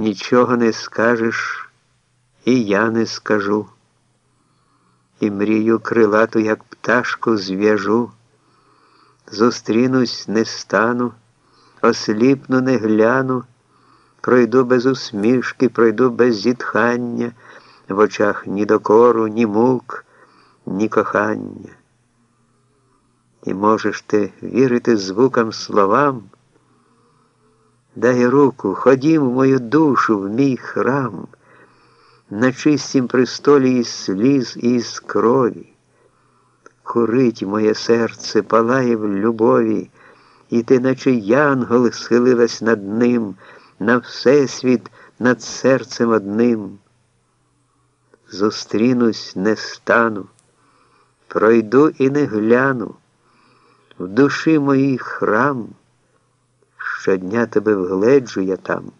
Нічого не скажеш, і я не скажу. І мрію крилату, як пташку зв'яжу, зустрінусь не стану, осліпну не гляну, пройду без усмішки, пройду без зітхання, в очах ні докору, ні мук, ні кохання. І можеш ти вірити звукам словам. Дай руку, ходім в мою душу, в мій храм, на чистім престолі із сліз і із крові. Курить моє серце, палає в любові, і ти, наче янгол, схилилась над ним, на всесвіт над серцем одним. Зустрінусь не стану, пройду і не гляну, в душі моїй храм. Щодня тебе вгледжу я там.